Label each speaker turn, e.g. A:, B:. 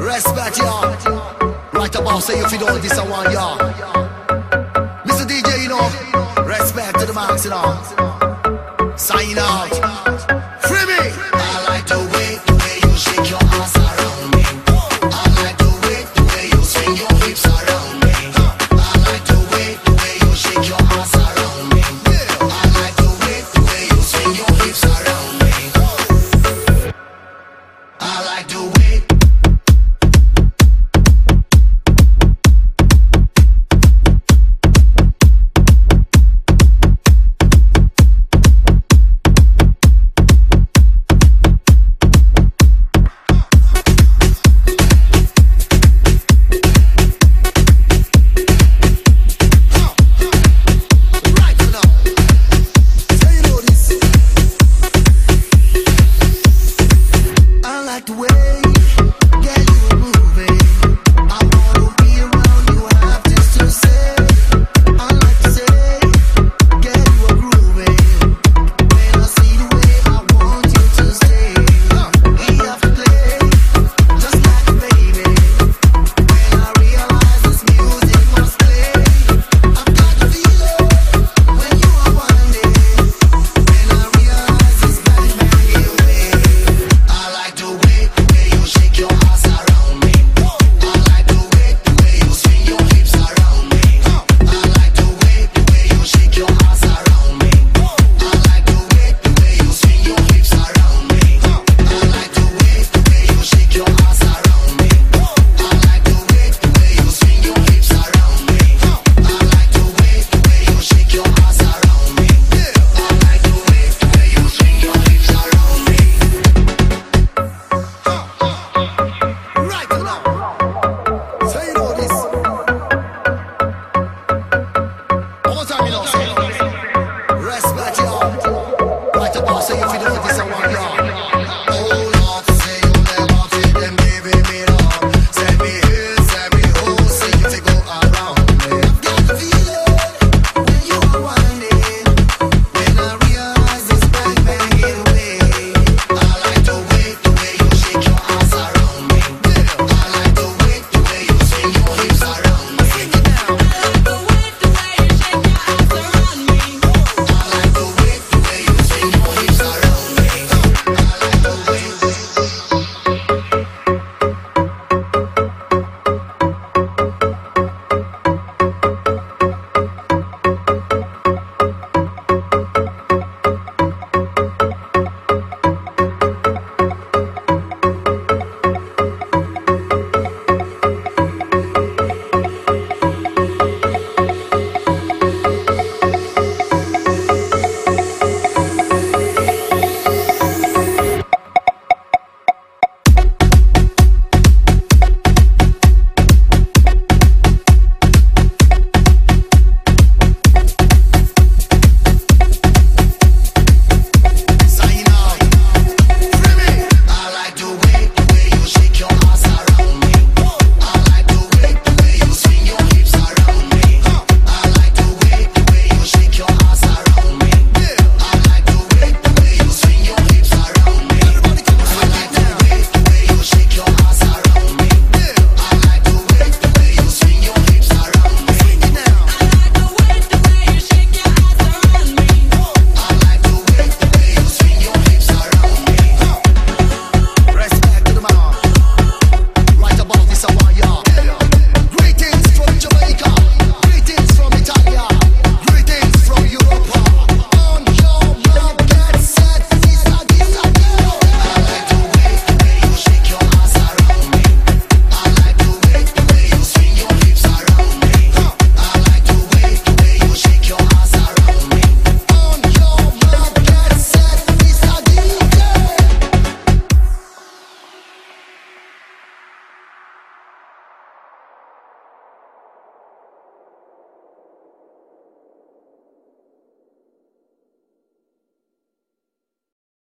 A: Respect, y'all. Right about say if you don't, this I want, y'all. Mr. DJ, you know, respect to the max, you know. Sign out. Rest, Respect your heart. Right say if you don't.